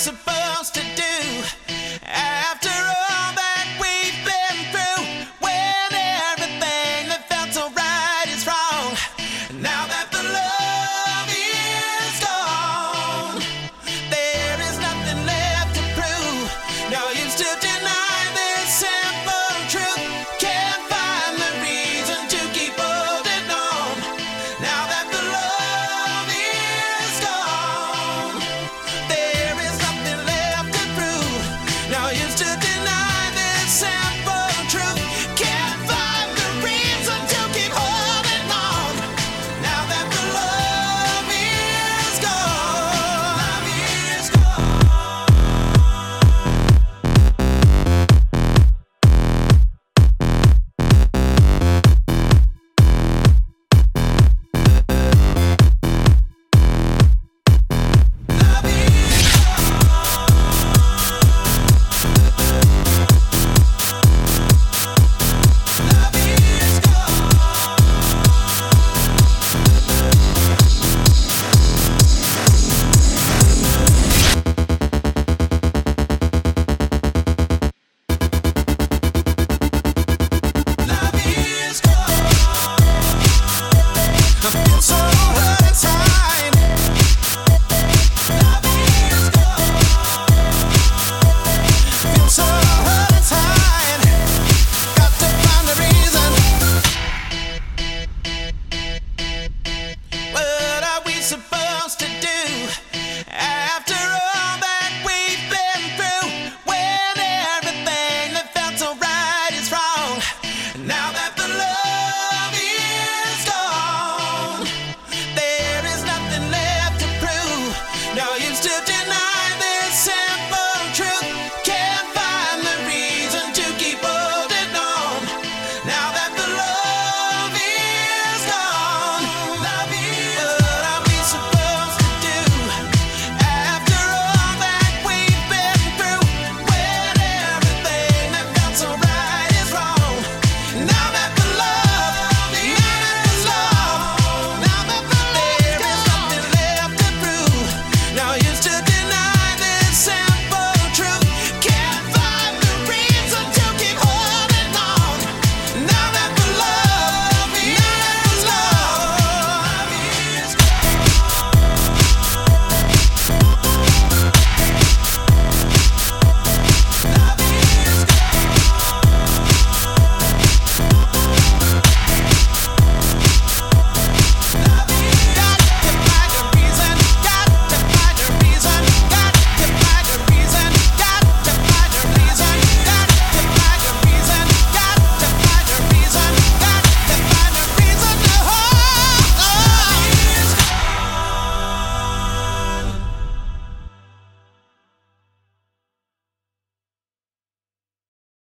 supposed to do?